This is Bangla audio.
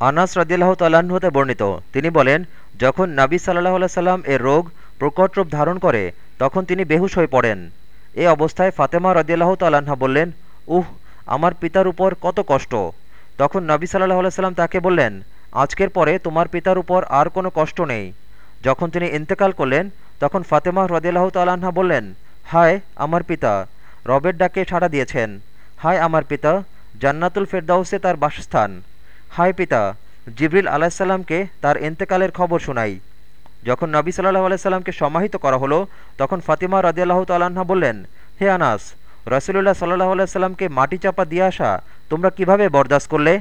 আনাস রদিল্লাহ তাল্লাহ্ন হতে বর্ণিত। তিনি বলেন, যখন নাবী সাল্লাহ সাল্লাম এর রোগ প্রকট রূপ ধারণ করে, তখন তিনি বেহুশ হয়ে পড়েন। এ অবস্থায় ফাতেমা রদিয়াল্লাহ তাল্লাহা বললেন, উহ, আমার পিতার উপর কত কষ্ট। তখন নবী সাল্লাহ সাল্লাম তাকে বললেন, আজকের পরে তোমার পিতার উপর আর কোনো কষ্ট নেই। যখন তিনি ইন্তেকাল করলেন, তখন ফাতেমা রদিয়াল্লাহ তাল্লাহা বললেন, হায় আমার পিতা, রবের ডাকে সাড়া দিয়েছেন। হায় আমার পিতা, জান্নাতুল ফেরদাউসে তার বাসস্থান। হায় পিতা, জিবরিল আলাহিসাল্লামকে তার এন্তেকালের খবর শোনাই। যখন নবী সাল্লাহ আলাইসাল্লামকে সমাহিত করা হলো, তখন ফাতিমা রদিয়াল্লাহ তাল্লাহা বললেন, হে আনাস রসুল্লাহ সাল্লাহ আলাইসাল্লামকে মাটি চাপা দিয়ে আসা, তোমরা কীভাবে বরদাস্ত করলে?